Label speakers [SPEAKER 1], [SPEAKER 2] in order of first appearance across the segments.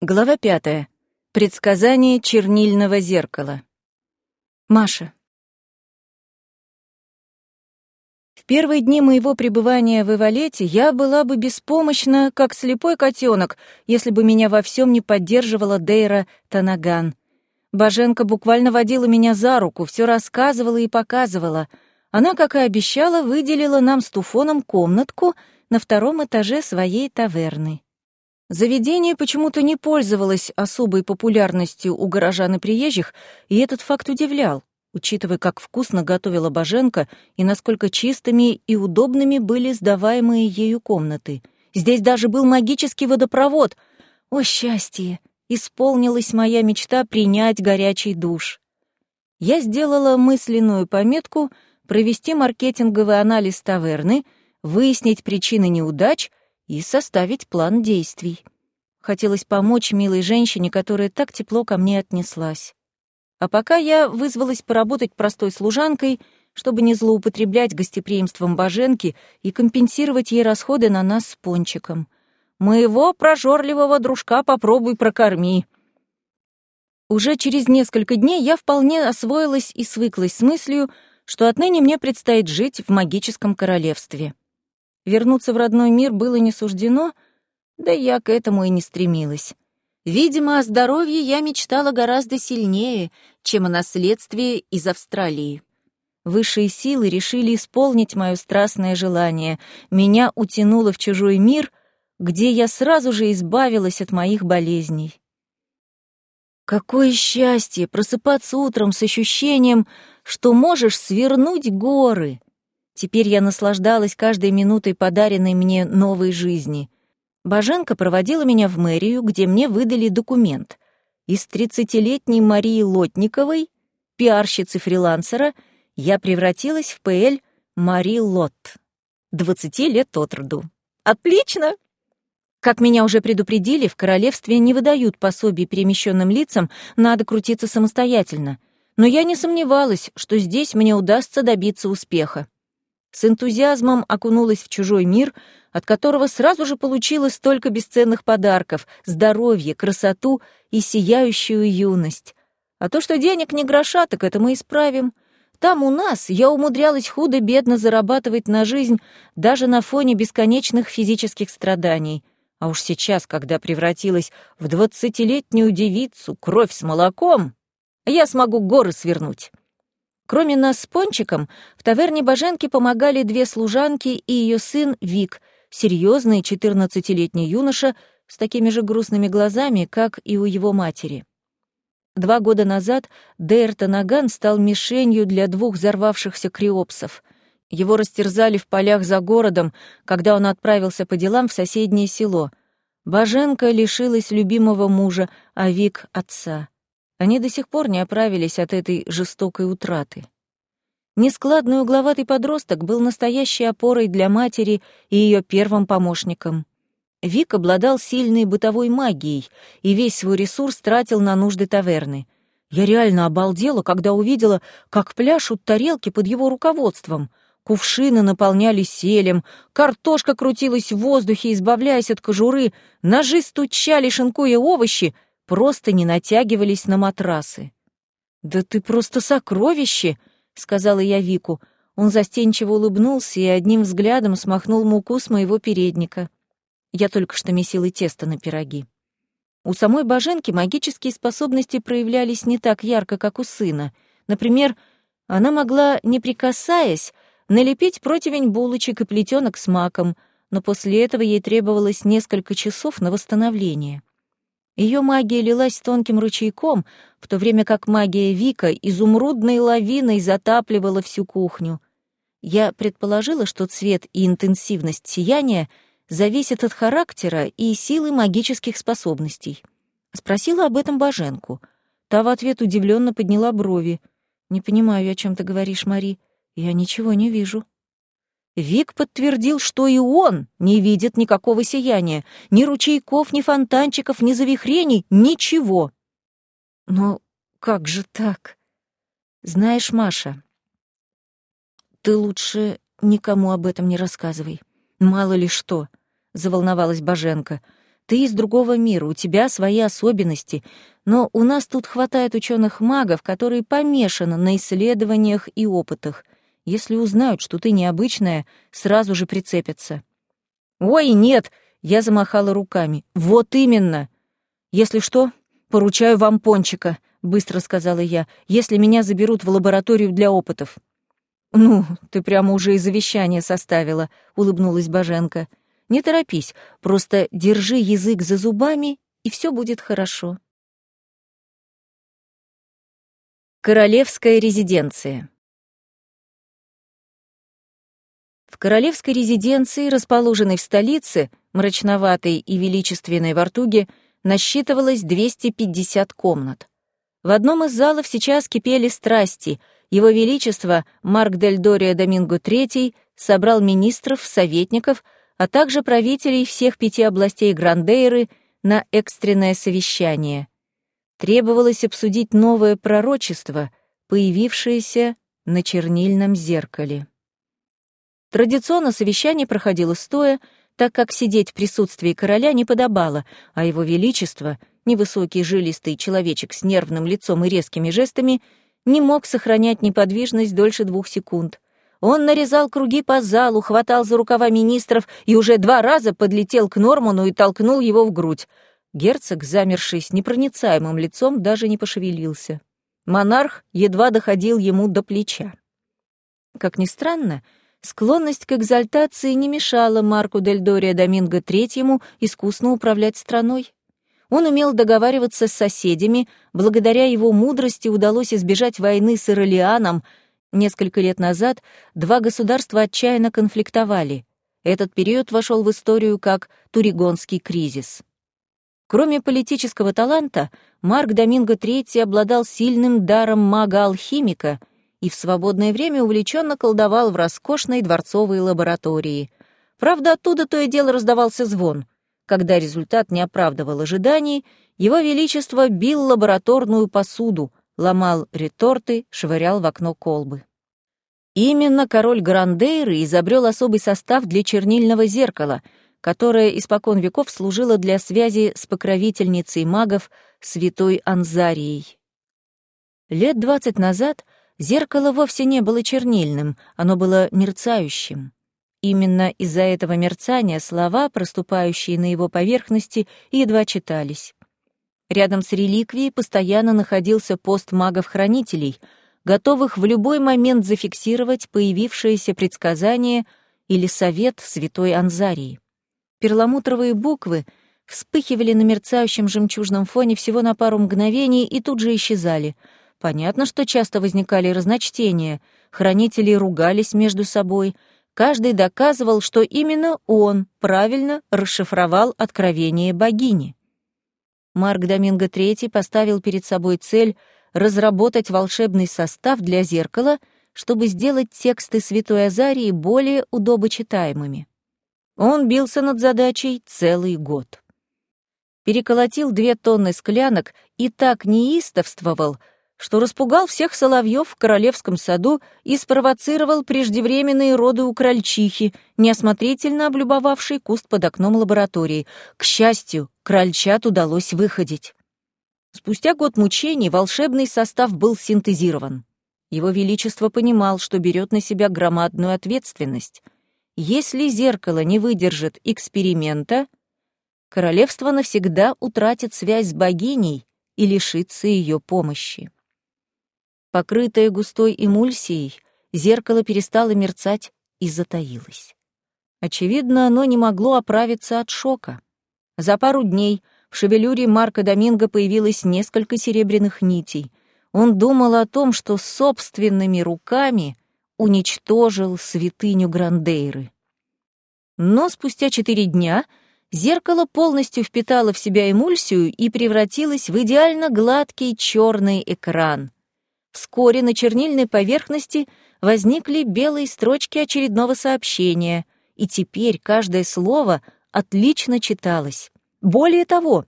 [SPEAKER 1] Глава пятая. Предсказание чернильного зеркала. Маша. В первые дни моего пребывания в Ивалете я была бы беспомощна, как слепой котенок, если бы меня во всем не поддерживала Дейра Танаган. Боженка буквально водила меня за руку, все рассказывала и показывала. Она, как и обещала, выделила нам с Туфоном комнатку на втором этаже своей таверны. Заведение почему-то не пользовалось особой популярностью у горожан и приезжих, и этот факт удивлял, учитывая, как вкусно готовила Боженко и насколько чистыми и удобными были сдаваемые ею комнаты. Здесь даже был магический водопровод. О, счастье! Исполнилась моя мечта принять горячий душ. Я сделала мысленную пометку провести маркетинговый анализ таверны, выяснить причины неудач — и составить план действий. Хотелось помочь милой женщине, которая так тепло ко мне отнеслась. А пока я вызвалась поработать простой служанкой, чтобы не злоупотреблять гостеприимством Боженки и компенсировать ей расходы на нас с Пончиком. «Моего прожорливого дружка попробуй прокорми», уже через несколько дней я вполне освоилась и свыклась с мыслью, что отныне мне предстоит жить в магическом королевстве. Вернуться в родной мир было не суждено, да я к этому и не стремилась. Видимо, о здоровье я мечтала гораздо сильнее, чем о наследстве из Австралии. Высшие силы решили исполнить мое страстное желание. Меня утянуло в чужой мир, где я сразу же избавилась от моих болезней. Какое счастье просыпаться утром с ощущением, что можешь свернуть горы. Теперь я наслаждалась каждой минутой подаренной мне новой жизни. Боженко проводила меня в мэрию, где мне выдали документ. Из тридцатилетней Марии Лотниковой, пиарщицы-фрилансера, я превратилась в ПЛ Мари Лот. Двадцати лет от роду. Отлично! Как меня уже предупредили, в королевстве не выдают пособий перемещенным лицам, надо крутиться самостоятельно. Но я не сомневалась, что здесь мне удастся добиться успеха с энтузиазмом окунулась в чужой мир, от которого сразу же получила столько бесценных подарков — здоровье, красоту и сияющую юность. А то, что денег не гроша, так это мы исправим. Там у нас я умудрялась худо-бедно зарабатывать на жизнь даже на фоне бесконечных физических страданий. А уж сейчас, когда превратилась в двадцатилетнюю девицу, кровь с молоком, я смогу горы свернуть. Кроме нас с Пончиком, в таверне Боженки помогали две служанки и ее сын Вик, серьезный четырнадцатилетний юноша с такими же грустными глазами, как и у его матери. Два года назад Дейрта Наган стал мишенью для двух взорвавшихся криопсов. Его растерзали в полях за городом, когда он отправился по делам в соседнее село. Боженка лишилась любимого мужа, а Вик — отца. Они до сих пор не оправились от этой жестокой утраты. Нескладный угловатый подросток был настоящей опорой для матери и ее первым помощником. Вик обладал сильной бытовой магией и весь свой ресурс тратил на нужды таверны. Я реально обалдела, когда увидела, как пляшут тарелки под его руководством. Кувшины наполнялись селем, картошка крутилась в воздухе, избавляясь от кожуры, ножи стучали, шинкуя овощи — просто не натягивались на матрасы. «Да ты просто сокровище!» — сказала я Вику. Он застенчиво улыбнулся и одним взглядом смахнул муку с моего передника. Я только что месила тесто на пироги. У самой Боженки магические способности проявлялись не так ярко, как у сына. Например, она могла, не прикасаясь, налепить противень булочек и плетенок с маком, но после этого ей требовалось несколько часов на восстановление. Ее магия лилась тонким ручейком, в то время как магия Вика изумрудной лавиной затапливала всю кухню. Я предположила, что цвет и интенсивность сияния зависят от характера и силы магических способностей. Спросила об этом Боженку. Та в ответ удивленно подняла брови. «Не понимаю, о чем ты говоришь, Мари. Я ничего не вижу». Вик подтвердил, что и он не видит никакого сияния, ни ручейков, ни фонтанчиков, ни завихрений, ничего. Но как же так? Знаешь, Маша, ты лучше никому об этом не рассказывай. Мало ли что, — заволновалась Боженко. Ты из другого мира, у тебя свои особенности, но у нас тут хватает ученых-магов, которые помешаны на исследованиях и опытах. Если узнают, что ты необычная, сразу же прицепятся. «Ой, нет!» — я замахала руками. «Вот именно! Если что, поручаю вам пончика», — быстро сказала я, «если меня заберут в лабораторию для опытов». «Ну, ты прямо уже и завещание составила», — улыбнулась Боженко. «Не торопись, просто держи язык за зубами, и все будет хорошо». Королевская резиденция В королевской резиденции, расположенной в столице, мрачноватой и величественной Вартуге, насчитывалось 250 комнат. В одном из залов сейчас кипели страсти. Его Величество Марк Дель Дорио Доминго III собрал министров, советников, а также правителей всех пяти областей Грандейры на экстренное совещание. Требовалось обсудить новое пророчество, появившееся на чернильном зеркале. Традиционно совещание проходило стоя, так как сидеть в присутствии короля не подобало, а его величество, невысокий жилистый человечек с нервным лицом и резкими жестами, не мог сохранять неподвижность дольше двух секунд. Он нарезал круги по залу, хватал за рукава министров и уже два раза подлетел к Норману и толкнул его в грудь. Герцог, замерший с непроницаемым лицом, даже не пошевелился. Монарх едва доходил ему до плеча. Как ни странно, Склонность к экзальтации не мешала Марку Дель Дорио Доминго Третьему искусно управлять страной. Он умел договариваться с соседями, благодаря его мудрости удалось избежать войны с Иролианом. Несколько лет назад два государства отчаянно конфликтовали. Этот период вошел в историю как Туригонский кризис. Кроме политического таланта, Марк Доминго III обладал сильным даром мага-алхимика — и в свободное время увлеченно колдовал в роскошной дворцовой лаборатории. Правда, оттуда то и дело раздавался звон. Когда результат не оправдывал ожиданий, его величество бил лабораторную посуду, ломал реторты, швырял в окно колбы. Именно король Грандейры изобрел особый состав для чернильного зеркала, которое испокон веков служило для связи с покровительницей магов святой Анзарией. Лет двадцать назад — Зеркало вовсе не было чернильным, оно было мерцающим. Именно из-за этого мерцания слова, проступающие на его поверхности, едва читались. Рядом с реликвией постоянно находился пост магов-хранителей, готовых в любой момент зафиксировать появившееся предсказание или совет святой Анзарии. Перламутровые буквы вспыхивали на мерцающем жемчужном фоне всего на пару мгновений и тут же исчезали — Понятно, что часто возникали разночтения, хранители ругались между собой, каждый доказывал, что именно он правильно расшифровал откровение богини. Марк Доминго III поставил перед собой цель разработать волшебный состав для зеркала, чтобы сделать тексты Святой Азарии более удобочитаемыми. Он бился над задачей целый год. Переколотил две тонны склянок и так неистовствовал, что распугал всех соловьев в королевском саду и спровоцировал преждевременные роды у крольчихи, неосмотрительно облюбовавшей куст под окном лаборатории. К счастью, крольчат удалось выходить. Спустя год мучений волшебный состав был синтезирован. Его Величество понимал, что берет на себя громадную ответственность. Если зеркало не выдержит эксперимента, королевство навсегда утратит связь с богиней и лишится ее помощи. Покрытое густой эмульсией, зеркало перестало мерцать и затаилось. Очевидно, оно не могло оправиться от шока. За пару дней в шевелюре Марка Доминго появилось несколько серебряных нитей. Он думал о том, что собственными руками уничтожил святыню Грандейры. Но спустя четыре дня зеркало полностью впитало в себя эмульсию и превратилось в идеально гладкий черный экран. Вскоре на чернильной поверхности возникли белые строчки очередного сообщения, и теперь каждое слово отлично читалось. Более того,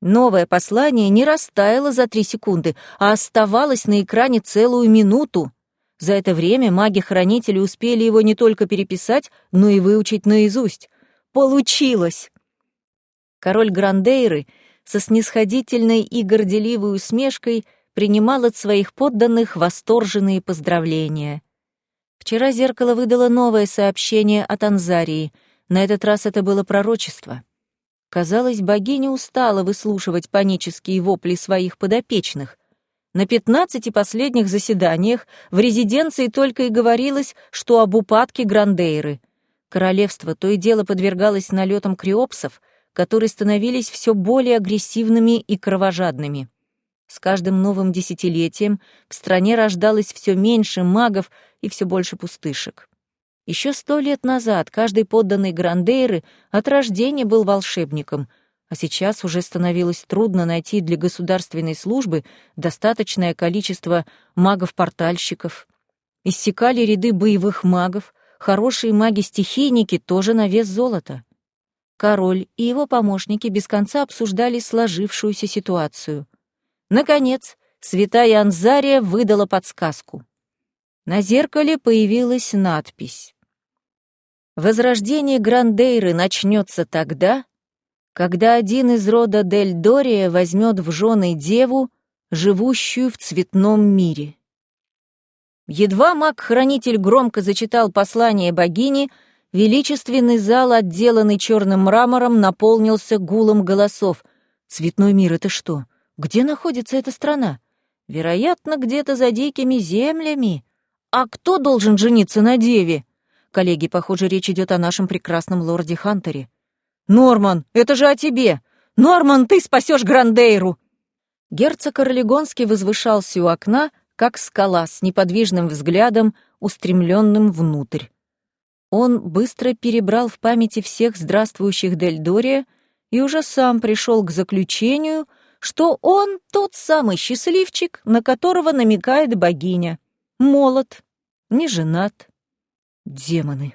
[SPEAKER 1] новое послание не растаяло за три секунды, а оставалось на экране целую минуту. За это время маги-хранители успели его не только переписать, но и выучить наизусть. Получилось! Король Грандейры со снисходительной и горделивой усмешкой принимал от своих подданных восторженные поздравления. Вчера зеркало выдало новое сообщение от Анзарии. На этот раз это было пророчество. Казалось, богиня устала выслушивать панические вопли своих подопечных. На пятнадцати последних заседаниях в резиденции только и говорилось, что об упадке Грандейры. Королевство то и дело подвергалось налетам криопсов, которые становились все более агрессивными и кровожадными. С каждым новым десятилетием в стране рождалось все меньше магов и все больше пустышек. Еще сто лет назад каждый подданный Грандейры от рождения был волшебником, а сейчас уже становилось трудно найти для государственной службы достаточное количество магов-портальщиков. Иссякали ряды боевых магов, хорошие маги-стихийники тоже на вес золота. Король и его помощники без конца обсуждали сложившуюся ситуацию — Наконец, святая Анзария выдала подсказку. На зеркале появилась надпись. «Возрождение Грандейры начнется тогда, когда один из рода Дель Дория возьмет в жены деву, живущую в цветном мире». Едва маг-хранитель громко зачитал послание богини, величественный зал, отделанный черным мрамором, наполнился гулом голосов. «Цветной мир — это что? Где находится эта страна? Вероятно, где-то за дикими землями. А кто должен жениться на деве? Коллеги, похоже, речь идет о нашем прекрасном лорде Хантере. Норман, это же о тебе! Норман, ты спасешь Грандейру! Герцог Орлегонский возвышался у окна, как скала с неподвижным взглядом, устремленным внутрь. Он быстро перебрал в памяти всех здравствующих Дель Дория и уже сам пришел к заключению — что он тот самый счастливчик, на которого намекает богиня. Молод, не женат. Демоны.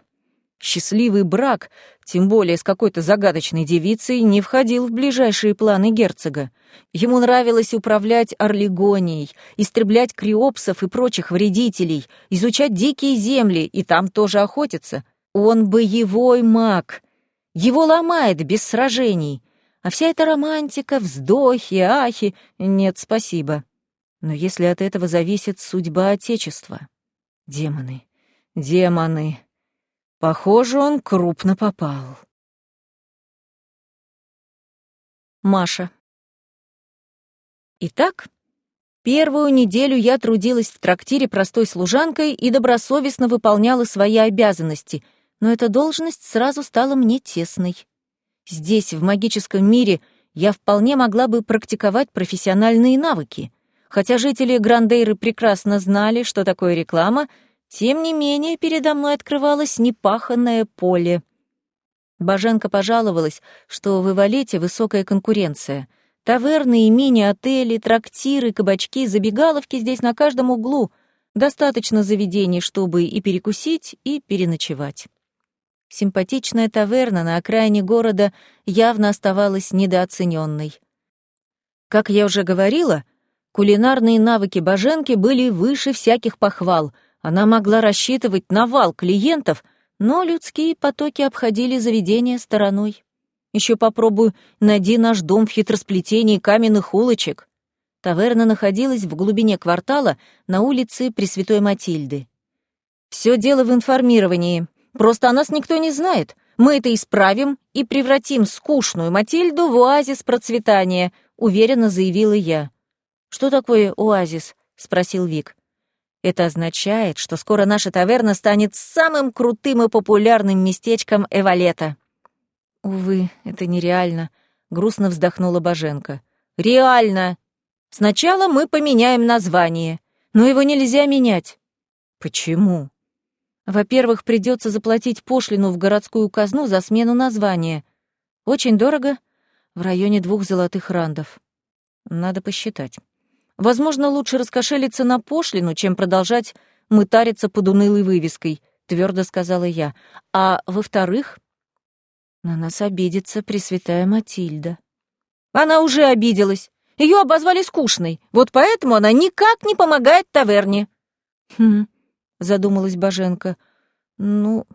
[SPEAKER 1] Счастливый брак, тем более с какой-то загадочной девицей, не входил в ближайшие планы герцога. Ему нравилось управлять Орлегонией, истреблять криопсов и прочих вредителей, изучать дикие земли и там тоже охотиться. Он боевой маг. Его ломает без сражений. А вся эта романтика, вздохи, ахи — нет, спасибо. Но если от этого зависит судьба Отечества? Демоны, демоны. Похоже, он крупно попал. Маша. Итак, первую неделю я трудилась в трактире простой служанкой и добросовестно выполняла свои обязанности, но эта должность сразу стала мне тесной. Здесь, в магическом мире, я вполне могла бы практиковать профессиональные навыки. Хотя жители Грандейры прекрасно знали, что такое реклама, тем не менее передо мной открывалось непаханное поле. Баженка пожаловалась, что в Ивалете высокая конкуренция. Таверны и мини-отели, трактиры, кабачки, забегаловки здесь на каждом углу. Достаточно заведений, чтобы и перекусить, и переночевать. Симпатичная таверна на окраине города явно оставалась недооцененной. Как я уже говорила, кулинарные навыки Боженки были выше всяких похвал. Она могла рассчитывать на вал клиентов, но людские потоки обходили заведение стороной. Еще попробую найди наш дом в хитросплетении каменных улочек. Таверна находилась в глубине квартала на улице Пресвятой Матильды. Все дело в информировании. Просто о нас никто не знает. Мы это исправим и превратим скучную Матильду в оазис процветания», — уверенно заявила я. «Что такое оазис?» — спросил Вик. «Это означает, что скоро наша таверна станет самым крутым и популярным местечком Эвалета». «Увы, это нереально», — грустно вздохнула Боженко. «Реально! Сначала мы поменяем название, но его нельзя менять». «Почему?» Во-первых, придется заплатить пошлину в городскую казну за смену названия. Очень дорого, в районе двух золотых рандов. Надо посчитать. Возможно, лучше раскошелиться на пошлину, чем продолжать мытариться под унылой вывеской, твердо сказала я. А во-вторых, на нас обидится Пресвятая Матильда. Она уже обиделась. Ее обозвали скучной, вот поэтому она никак не помогает таверне. Хм, задумалась Боженко. Ну,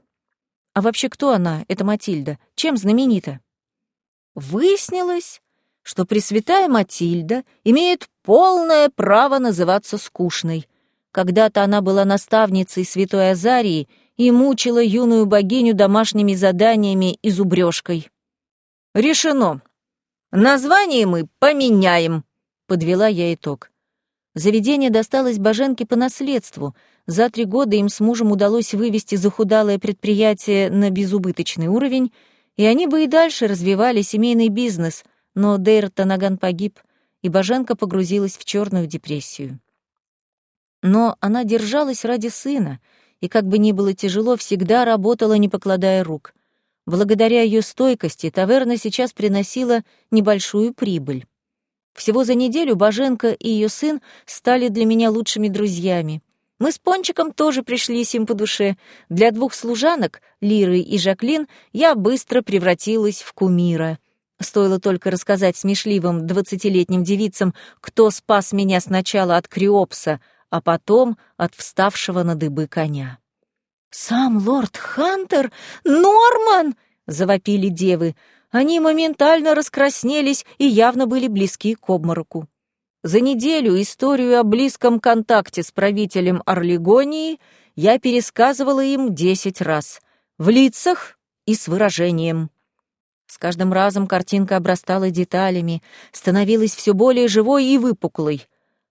[SPEAKER 1] а вообще кто она, эта Матильда? Чем знаменита? Выяснилось, что Пресвятая Матильда имеет полное право называться скучной. Когда-то она была наставницей святой Азарии и мучила юную богиню домашними заданиями и зубрежкой. «Решено. Название мы поменяем», — подвела я итог. Заведение досталось Боженке по наследству. За три года им с мужем удалось вывести захудалое предприятие на безубыточный уровень, и они бы и дальше развивали семейный бизнес, но Дейр Танаган погиб, и Боженка погрузилась в черную депрессию. Но она держалась ради сына, и как бы ни было тяжело, всегда работала, не покладая рук. Благодаря ее стойкости таверна сейчас приносила небольшую прибыль. Всего за неделю Боженко и ее сын стали для меня лучшими друзьями. Мы с Пончиком тоже пришлись им по душе. Для двух служанок, Лиры и Жаклин, я быстро превратилась в кумира. Стоило только рассказать смешливым двадцатилетним девицам, кто спас меня сначала от Криопса, а потом от вставшего на дыбы коня. «Сам лорд Хантер? Норман!» — завопили девы. Они моментально раскраснелись и явно были близки к обмороку. За неделю историю о близком контакте с правителем Орлегонии я пересказывала им десять раз. В лицах и с выражением. С каждым разом картинка обрастала деталями, становилась все более живой и выпуклой.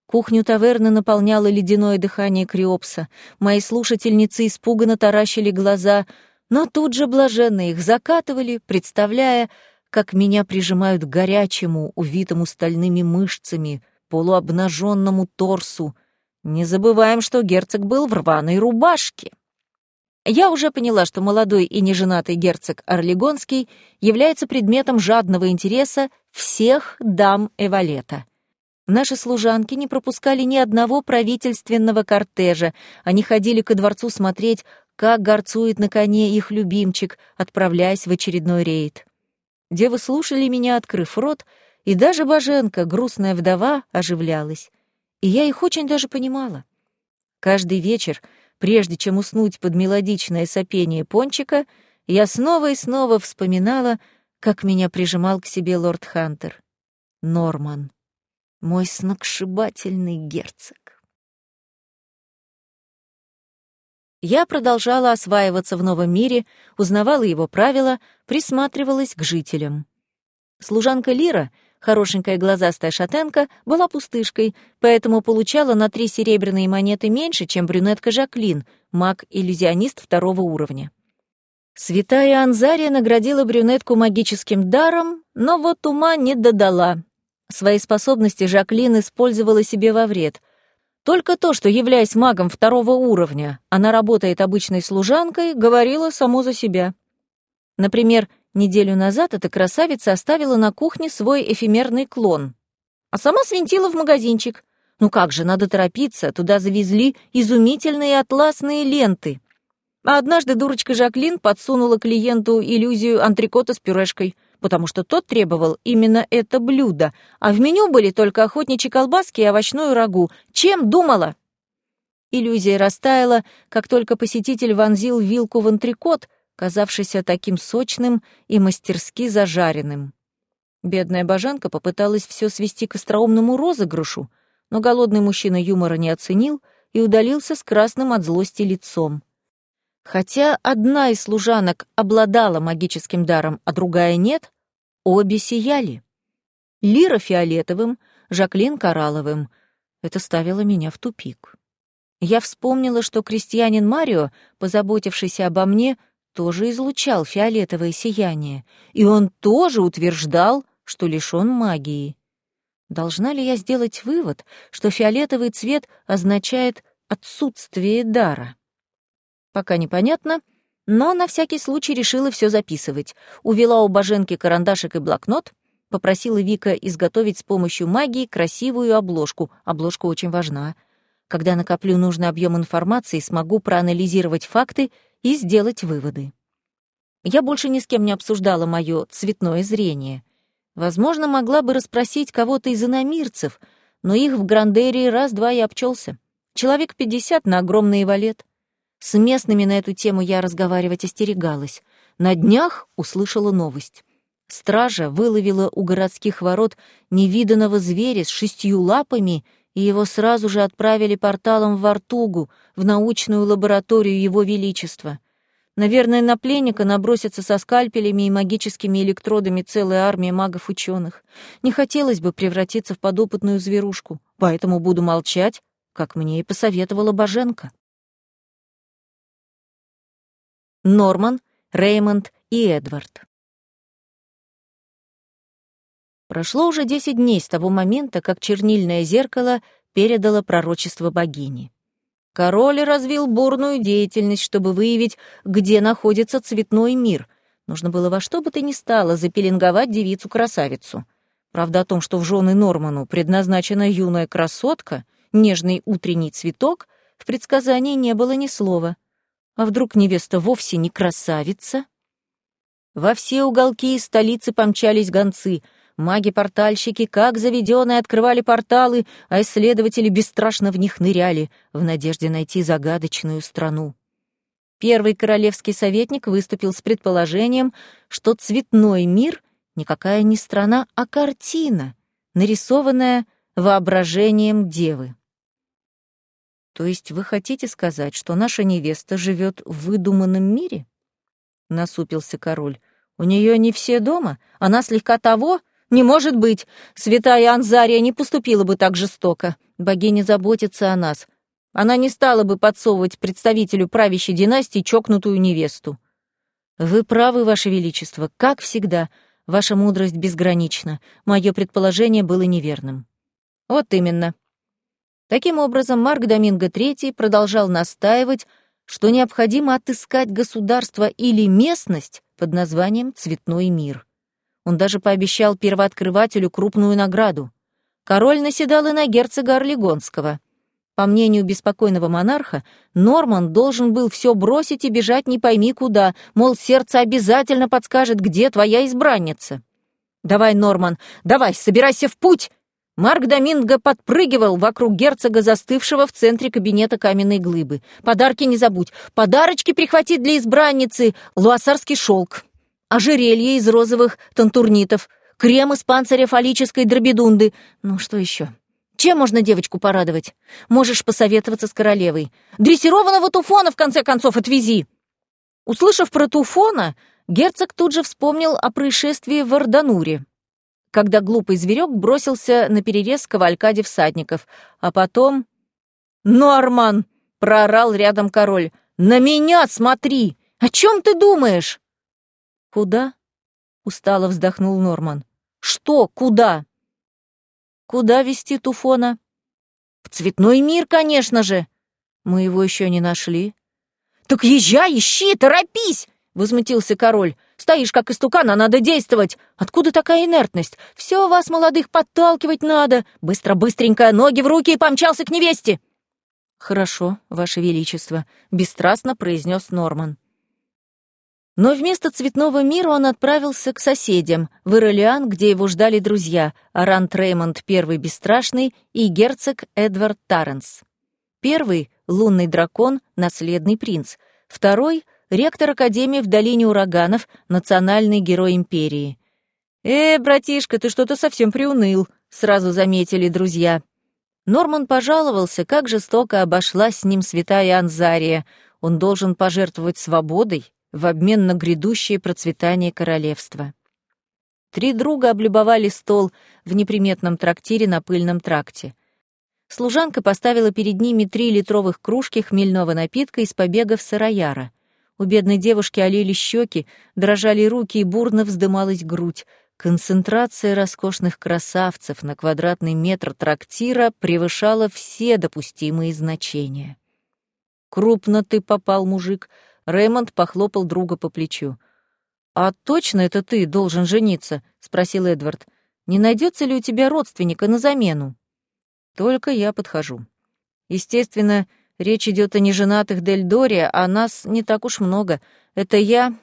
[SPEAKER 1] Кухню таверны наполняло ледяное дыхание Криопса. Мои слушательницы испуганно таращили глаза — но тут же блаженно их закатывали, представляя, как меня прижимают к горячему, увитому стальными мышцами, полуобнаженному торсу. Не забываем, что герцог был в рваной рубашке. Я уже поняла, что молодой и неженатый герцог Орлегонский является предметом жадного интереса всех дам Эвалета. Наши служанки не пропускали ни одного правительственного кортежа, они ходили ко дворцу смотреть, как горцует на коне их любимчик, отправляясь в очередной рейд. Девы слушали меня, открыв рот, и даже Боженка, грустная вдова, оживлялась. И я их очень даже понимала. Каждый вечер, прежде чем уснуть под мелодичное сопение пончика, я снова и снова вспоминала, как меня прижимал к себе лорд Хантер. Норман, мой сногсшибательный герцог. Я продолжала осваиваться в новом мире, узнавала его правила, присматривалась к жителям. Служанка Лира, хорошенькая глазастая шатенка, была пустышкой, поэтому получала на три серебряные монеты меньше, чем брюнетка Жаклин, маг-иллюзионист второго уровня. Святая Анзария наградила брюнетку магическим даром, но вот ума не додала. Свои способности Жаклин использовала себе во вред — только то, что, являясь магом второго уровня, она работает обычной служанкой, говорило само за себя. Например, неделю назад эта красавица оставила на кухне свой эфемерный клон, а сама свинтила в магазинчик. Ну как же, надо торопиться, туда завезли изумительные атласные ленты. А однажды дурочка Жаклин подсунула клиенту иллюзию антрикота с пюрешкой — потому что тот требовал именно это блюдо, а в меню были только охотничьи колбаски и овощную рагу. Чем думала? Иллюзия растаяла, как только посетитель вонзил вилку в антрикот, казавшийся таким сочным и мастерски зажаренным. Бедная божанка попыталась все свести к остроумному розыгрышу, но голодный мужчина юмора не оценил и удалился с красным от злости лицом. Хотя одна из служанок обладала магическим даром, а другая нет, обе сияли. Лира фиолетовым, Жаклин коралловым. Это ставило меня в тупик. Я вспомнила, что крестьянин Марио, позаботившийся обо мне, тоже излучал фиолетовое сияние, и он тоже утверждал, что лишён магии. Должна ли я сделать вывод, что фиолетовый цвет означает отсутствие дара? Пока непонятно, но на всякий случай решила все записывать. Увела у Боженки карандашик и блокнот, попросила Вика изготовить с помощью магии красивую обложку. Обложка очень важна. Когда накоплю нужный объем информации, смогу проанализировать факты и сделать выводы. Я больше ни с кем не обсуждала мое цветное зрение. Возможно, могла бы расспросить кого-то из иномирцев, но их в Грандерии раз-два и обчелся. Человек пятьдесят на огромный валет. С местными на эту тему я разговаривать остерегалась. На днях услышала новость. стража выловила у городских ворот невиданного зверя с шестью лапами, и его сразу же отправили порталом в Артугу, в научную лабораторию Его Величества. Наверное, на пленника набросится со скальпелями и магическими электродами целая армия магов-ученых. Не хотелось бы превратиться в подопытную зверушку, поэтому буду молчать, как мне и посоветовала Боженко. Норман, Реймонд и Эдвард. Прошло уже десять дней с того момента, как чернильное зеркало передало пророчество богини. Король развил бурную деятельность, чтобы выявить, где находится цветной мир. Нужно было во что бы то ни стало запеленговать девицу-красавицу. Правда, о том, что в жены Норману предназначена юная красотка, нежный утренний цветок, в предсказании не было ни слова. А вдруг невеста вовсе не красавица? Во все уголки столицы помчались гонцы — Маги-портальщики, как заведенные, открывали порталы, а исследователи бесстрашно в них ныряли, в надежде найти загадочную страну. Первый королевский советник выступил с предположением, что цветной мир — никакая не страна, а картина, нарисованная воображением девы. То есть вы хотите сказать, что наша невеста живет в выдуманном мире? Насупился король. У нее не все дома, она слегка того, «Не может быть! Святая Анзария не поступила бы так жестоко. Богиня заботится о нас. Она не стала бы подсовывать представителю правящей династии чокнутую невесту». «Вы правы, Ваше Величество, как всегда. Ваша мудрость безгранична. Мое предположение было неверным». «Вот именно». Таким образом, Марк Доминго III продолжал настаивать, что необходимо отыскать государство или местность под названием «Цветной мир». Он даже пообещал первооткрывателю крупную награду. Король наседал и на герцога Орлегонского. По мнению беспокойного монарха, Норман должен был все бросить и бежать не пойми куда, мол, сердце обязательно подскажет, где твоя избранница. «Давай, Норман, давай, собирайся в путь!» Марк Доминго подпрыгивал вокруг герцога, застывшего в центре кабинета каменной глыбы. «Подарки не забудь! Подарочки прихвати для избранницы! Луасарский шелк!» ожерелье из розовых тантурнитов, крем из панциря фаллической дробедунды. Ну что еще? Чем можно девочку порадовать? Можешь посоветоваться с королевой. Дрессированного туфона, в конце концов, отвези!» Услышав про туфона, герцог тут же вспомнил о происшествии в Ардануре, когда глупый зверек бросился на перерез кавалькаде всадников, а потом... «Норман!» — проорал рядом король. «На меня смотри! О чем ты думаешь?» «Куда?» — устало вздохнул Норман. «Что куда?» «Куда вести Туфона?» «В цветной мир, конечно же!» «Мы его еще не нашли». «Так езжай, ищи, торопись!» — возмутился король. «Стоишь, как истукан, а надо действовать! Откуда такая инертность? Все вас, молодых, подталкивать надо! Быстро-быстренько, ноги в руки и помчался к невесте!» «Хорошо, ваше величество», — бесстрастно произнес Норман. Но вместо цветного мира он отправился к соседям, в Иролиан, где его ждали друзья Арант Реймонд I Бесстрашный и герцог Эдвард Тарренс. Первый — лунный дракон, наследный принц. Второй — ректор Академии в долине ураганов, национальный герой империи. «Э, братишка, ты что-то совсем приуныл», — сразу заметили друзья. Норман пожаловался, как жестоко обошлась с ним святая Анзария. Он должен пожертвовать свободой, в обмен на грядущее процветание королевства. Три друга облюбовали стол в неприметном трактире на пыльном тракте. Служанка поставила перед ними три литровых кружки хмельного напитка из побегов сырояра. У бедной девушки олели щеки, дрожали руки и бурно вздымалась грудь. Концентрация роскошных красавцев на квадратный метр трактира превышала все допустимые значения. «Крупно ты попал, мужик», Рэймонд похлопал друга по плечу. «А точно это ты должен жениться?» — спросил Эдвард. «Не найдется ли у тебя родственника на замену?» «Только я подхожу. Естественно, речь идет о неженатых Дель Доре, а нас не так уж много. Это я,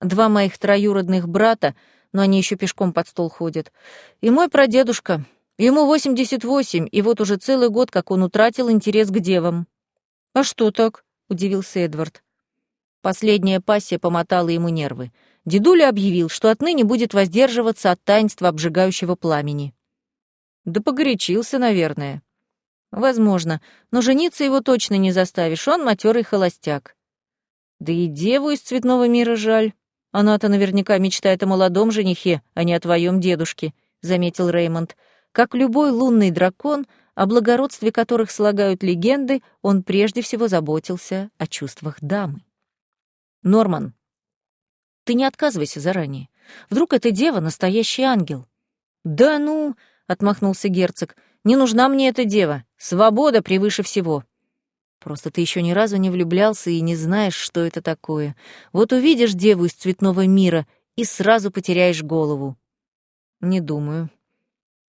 [SPEAKER 1] два моих троюродных брата, но они еще пешком под стол ходят, и мой прадедушка. Ему 88, и вот уже целый год, как он утратил интерес к девам». «А что так?» — удивился Эдвард. Последняя пассия помотала ему нервы. Дедуля объявил, что отныне будет воздерживаться от таинства обжигающего пламени. Да погорячился, наверное. Возможно, но жениться его точно не заставишь, он матерый холостяк. Да и деву из цветного мира жаль. Она-то наверняка мечтает о молодом женихе, а не о твоем дедушке, заметил Реймонд. Как любой лунный дракон, о благородстве которых слагают легенды, он прежде всего заботился о чувствах дамы. Норман, ты не отказывайся заранее. Вдруг эта дева — настоящий ангел. Да ну, — отмахнулся герцог, — не нужна мне эта дева. Свобода превыше всего. Просто ты еще ни разу не влюблялся и не знаешь, что это такое. Вот увидишь деву из цветного мира и сразу потеряешь голову. Не думаю.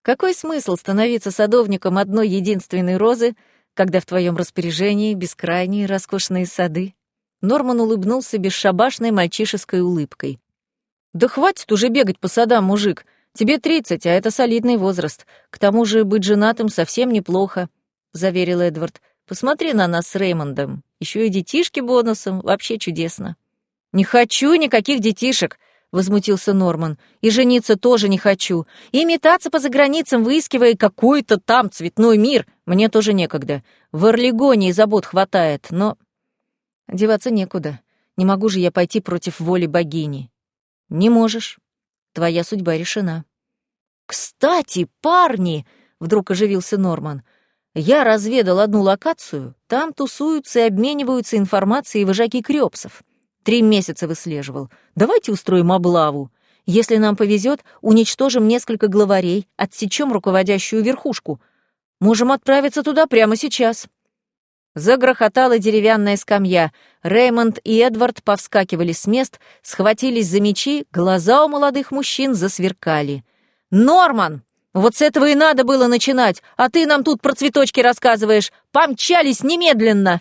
[SPEAKER 1] Какой смысл становиться садовником одной единственной розы, когда в твоем распоряжении бескрайние роскошные сады? Норман улыбнулся бесшабашной мальчишеской улыбкой. «Да хватит уже бегать по садам, мужик. Тебе тридцать, а это солидный возраст. К тому же быть женатым совсем неплохо», — заверил Эдвард. «Посмотри на нас с Реймондом. Еще и детишки бонусом. Вообще чудесно». «Не хочу никаких детишек», — возмутился Норман. «И жениться тоже не хочу. И метаться по заграницам, выискивая какой-то там цветной мир, мне тоже некогда. В Орлегоне забот хватает, но...» «Деваться некуда. Не могу же я пойти против воли богини». «Не можешь. Твоя судьба решена». «Кстати, парни!» — вдруг оживился Норман. «Я разведал одну локацию. Там тусуются и обмениваются информацией вожаки Крёпсов. Три месяца выслеживал. Давайте устроим облаву. Если нам повезет, уничтожим несколько главарей, отсечем руководящую верхушку. Можем отправиться туда прямо сейчас». Загрохотала деревянная скамья. Реймонд и Эдвард повскакивали с мест, схватились за мечи, глаза у молодых мужчин засверкали. «Норман! Вот с этого и надо было начинать, а ты нам тут про цветочки рассказываешь. Помчались немедленно!»